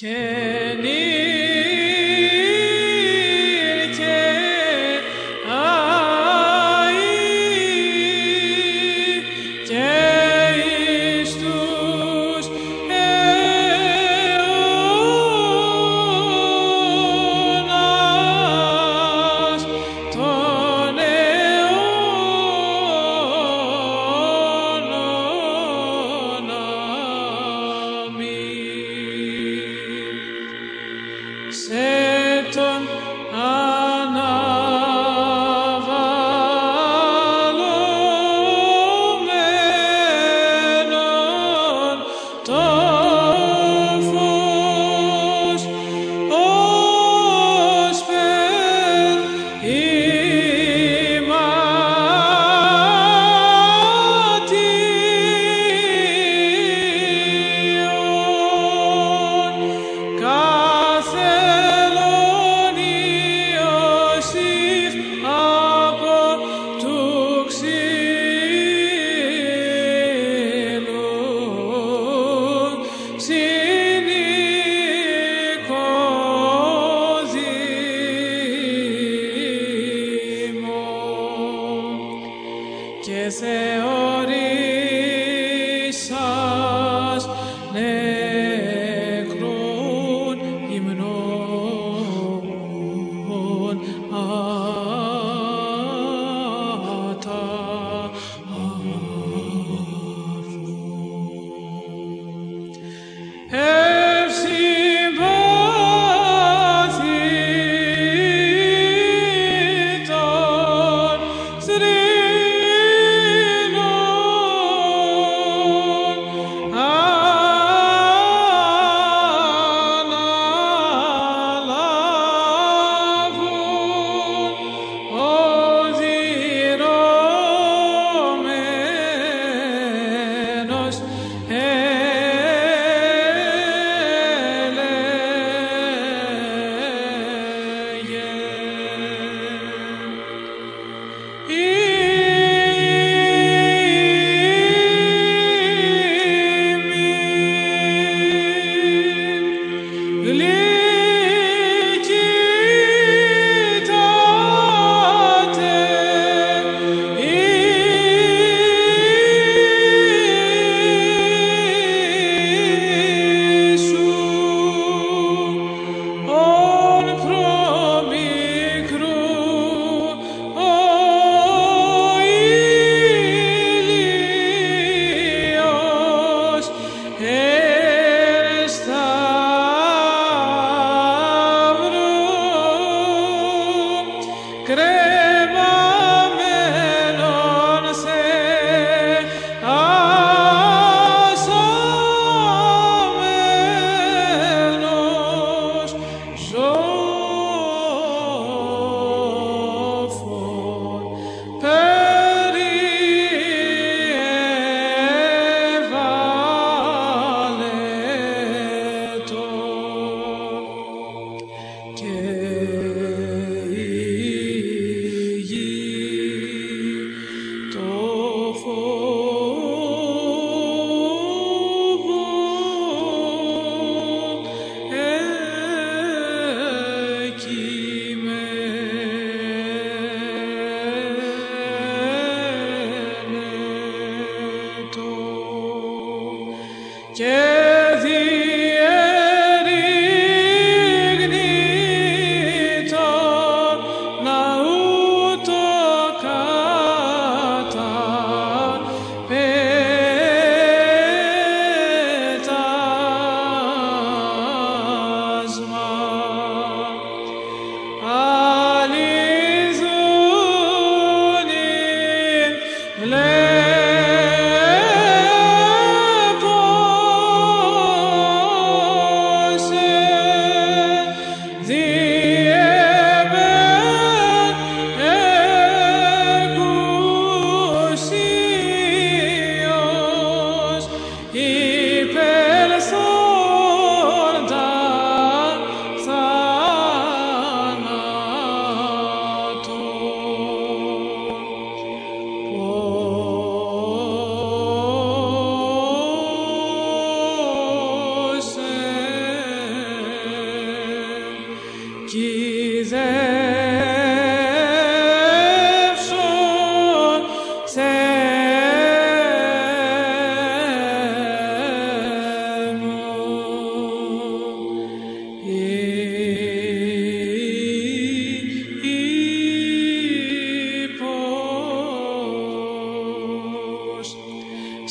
Çeni Oh!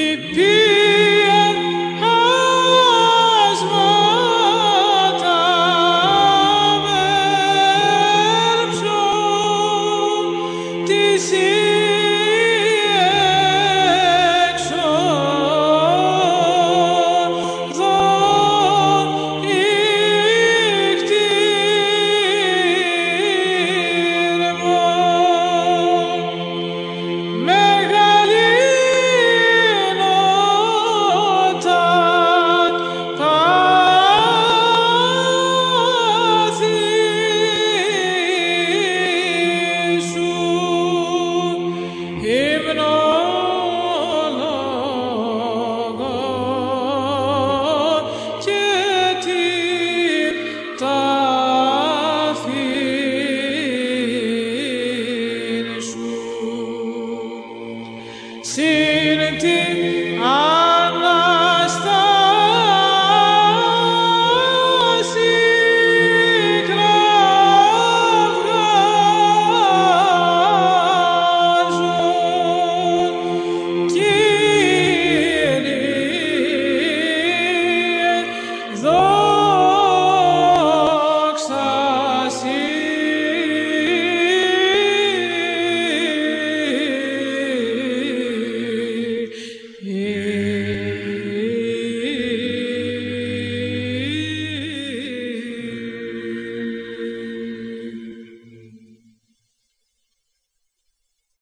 It is. Sinti, ah.